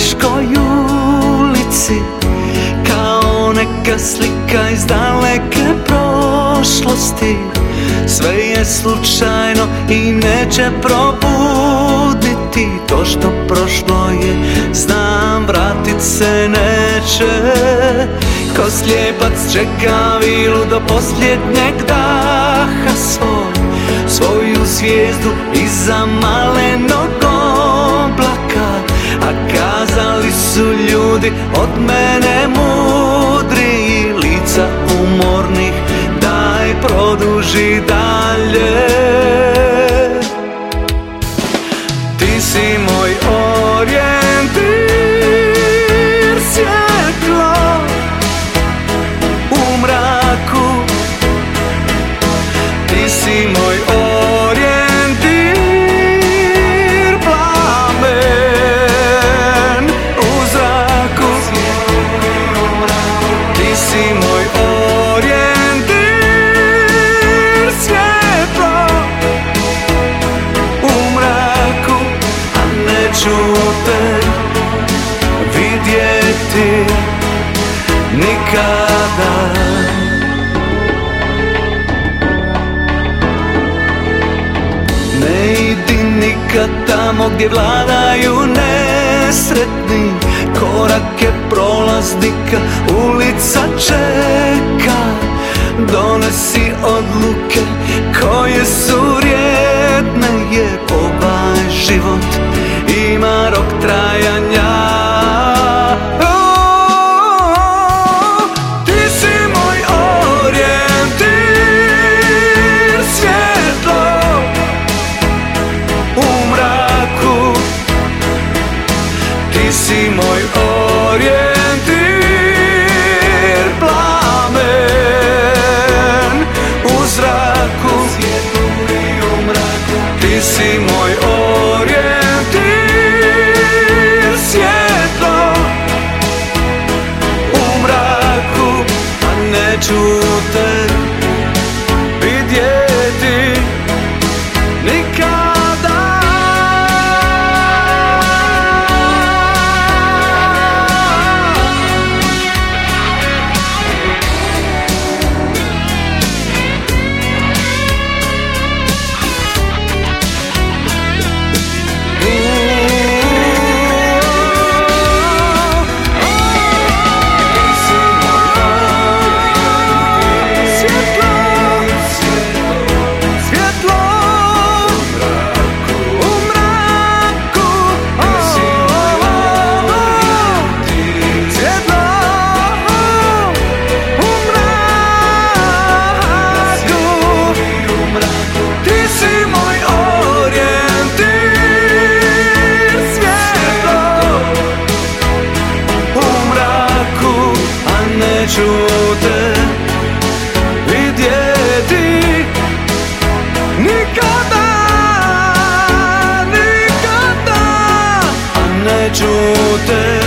teškoj ulici Kao neka slika iz daleke prošlosti. Sve je slučajno i neće probuditi. To što prošlo je, znam, vratit se neće. Ko slijepac čeka vilu do posljednjeg daha svoj Svoju zvijezdu iza malenog ljudi od mene mudri Lica umornih daj produži dalje. Ti si moj orijentir svjetlo u mraku. Ti si moj orijentir nikada. Ne idi nikad tamo gdje vladaju nesretni. Korake prolaznika ulica čeka. Donesi odluke koje su vrijedne Jer ovaj život ima rok trajanja Ti si 主的